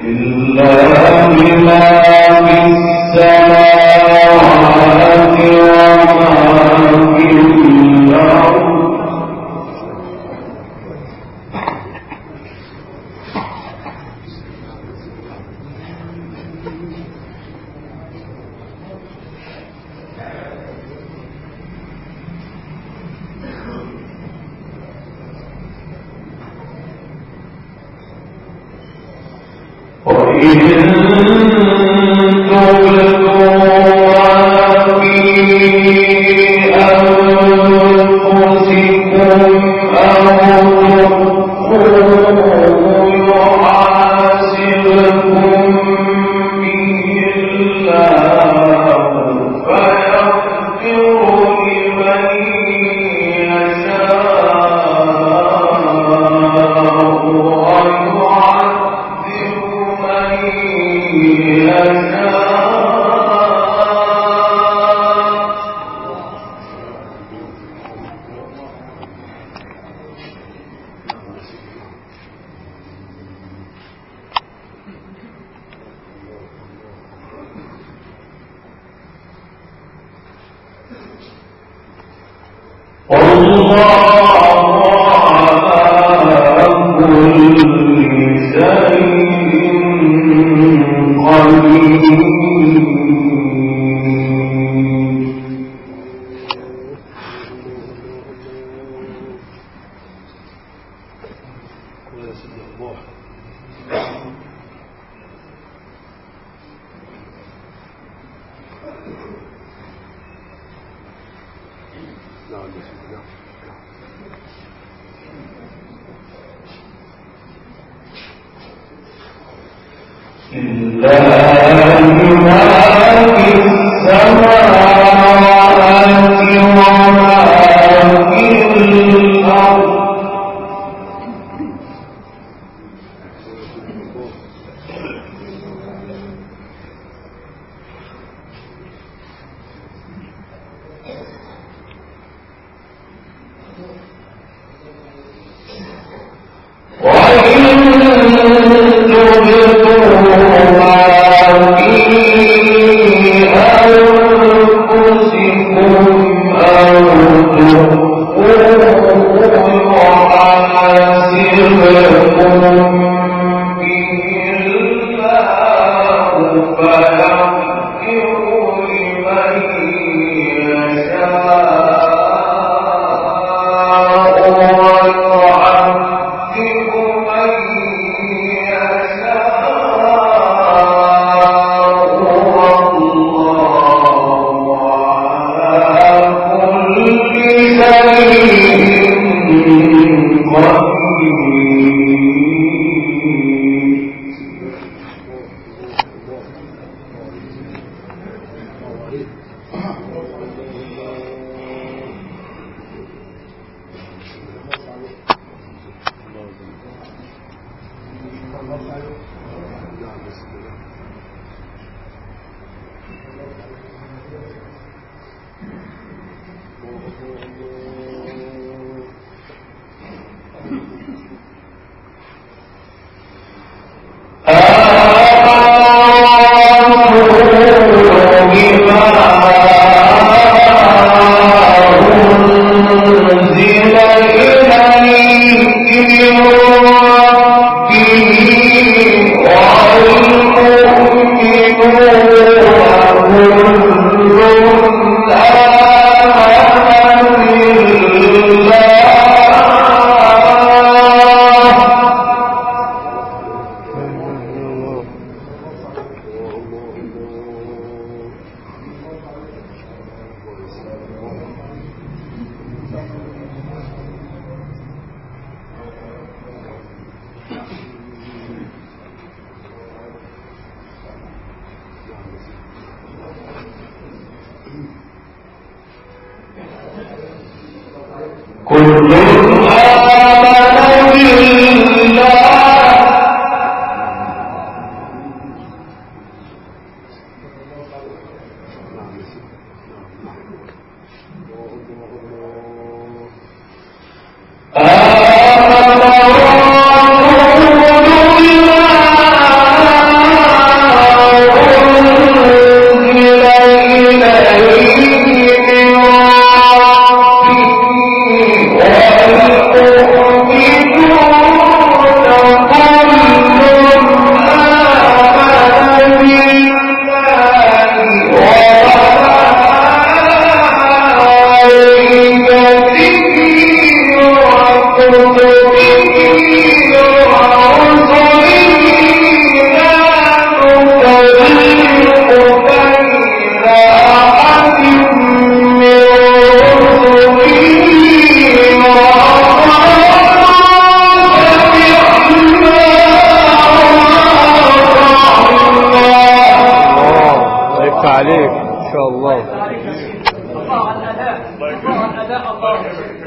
إليك جزاك الله.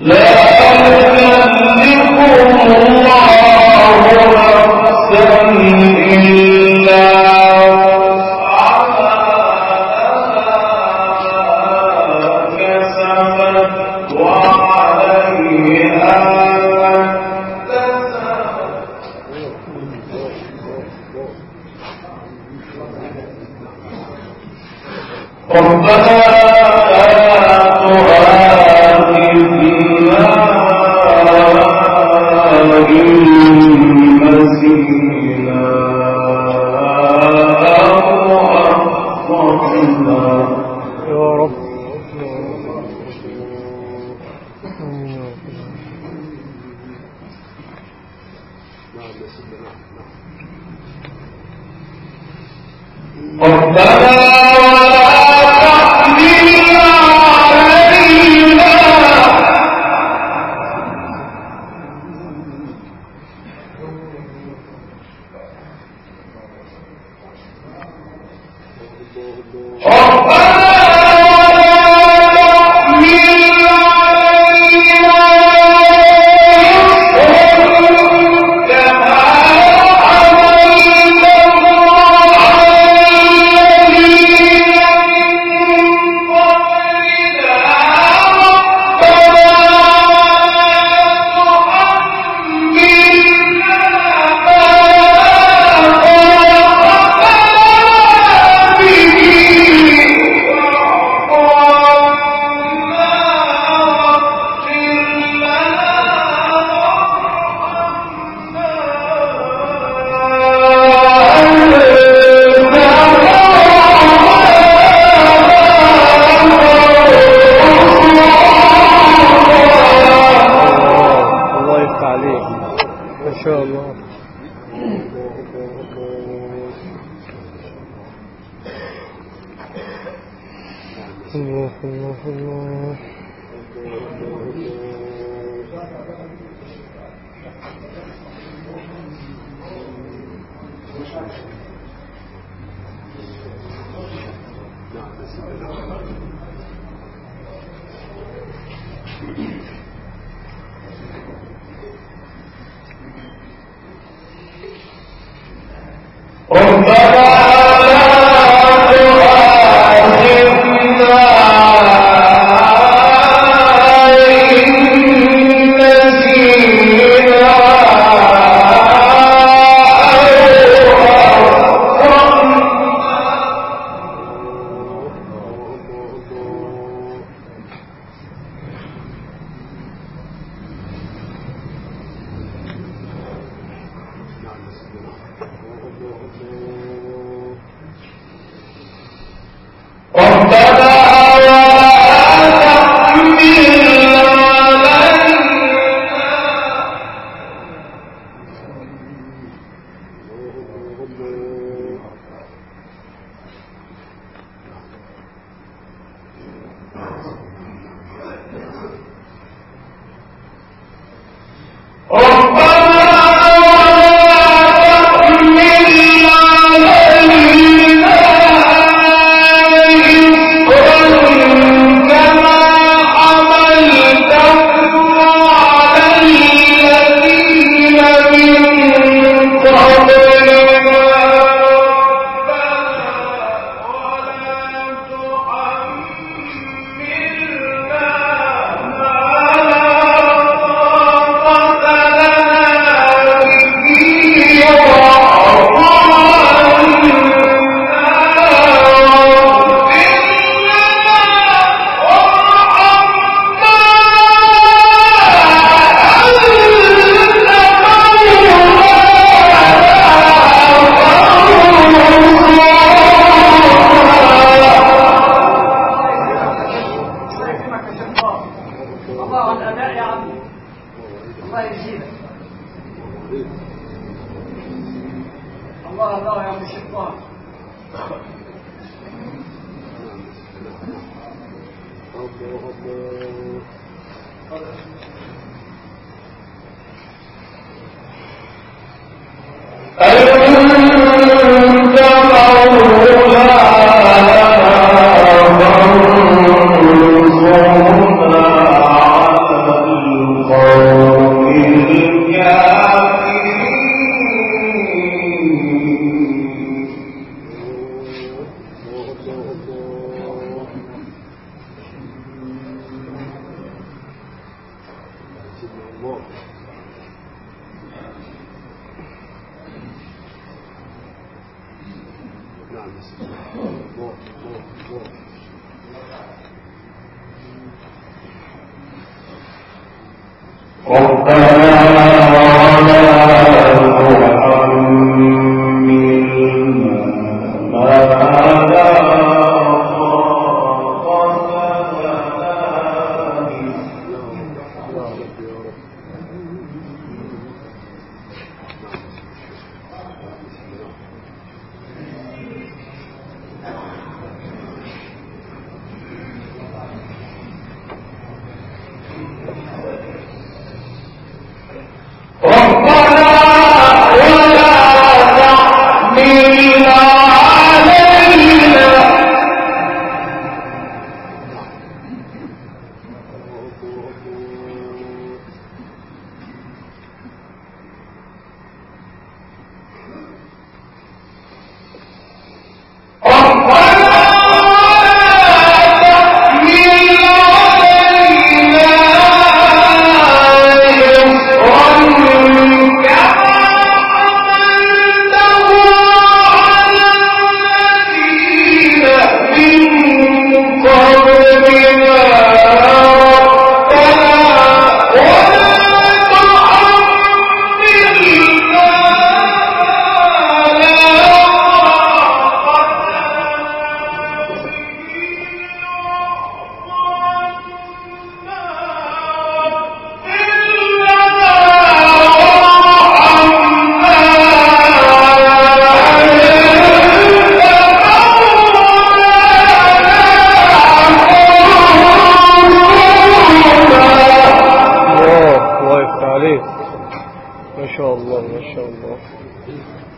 لا 没什么。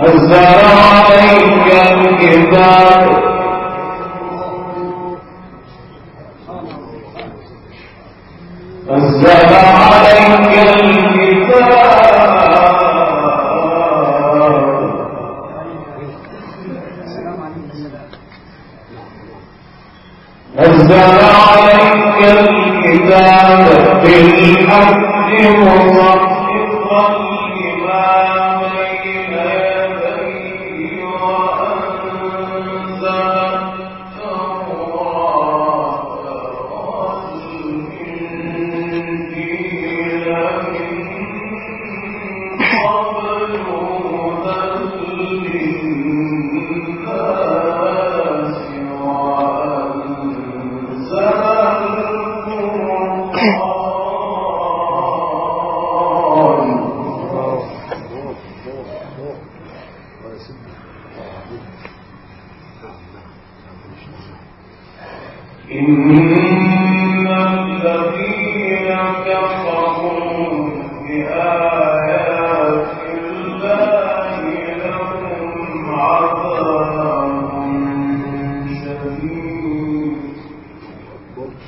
ہزار علیکم کے بعد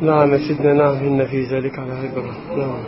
نعم سيدنا نعم إن في ذلك على عبرة. نعم.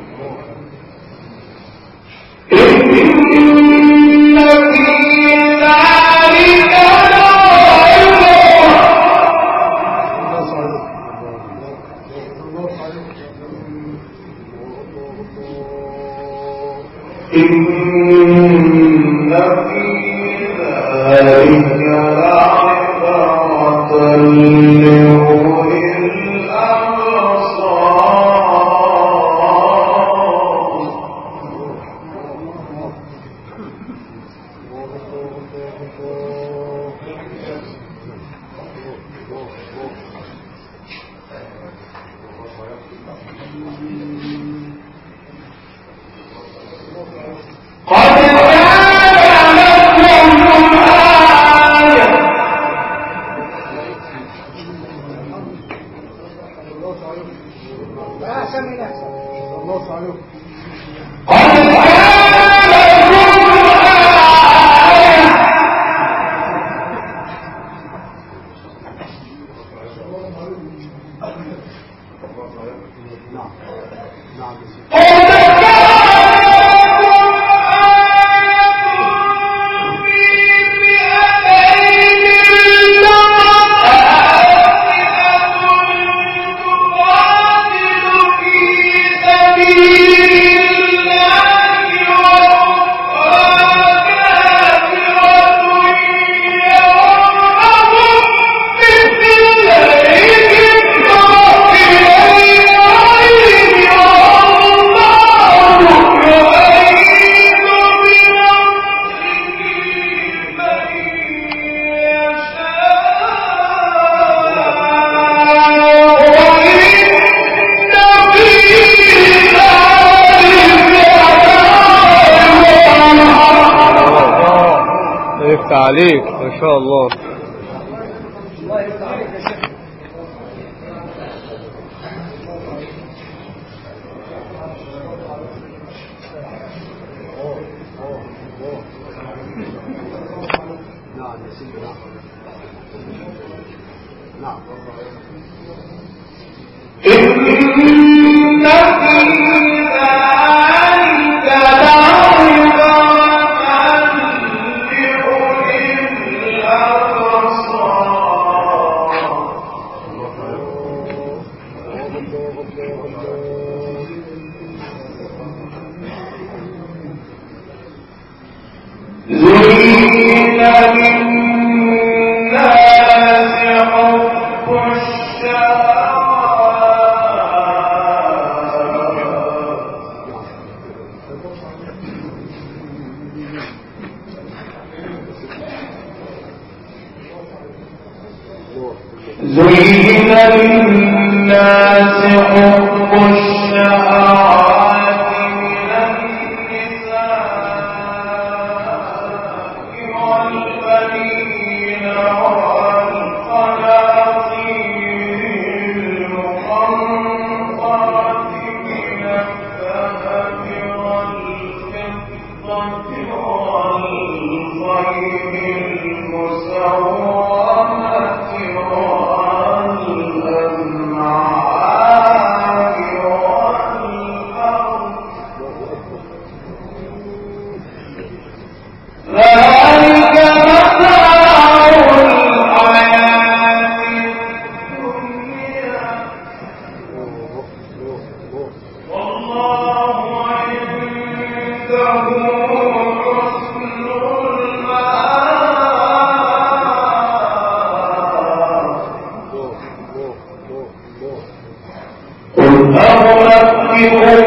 we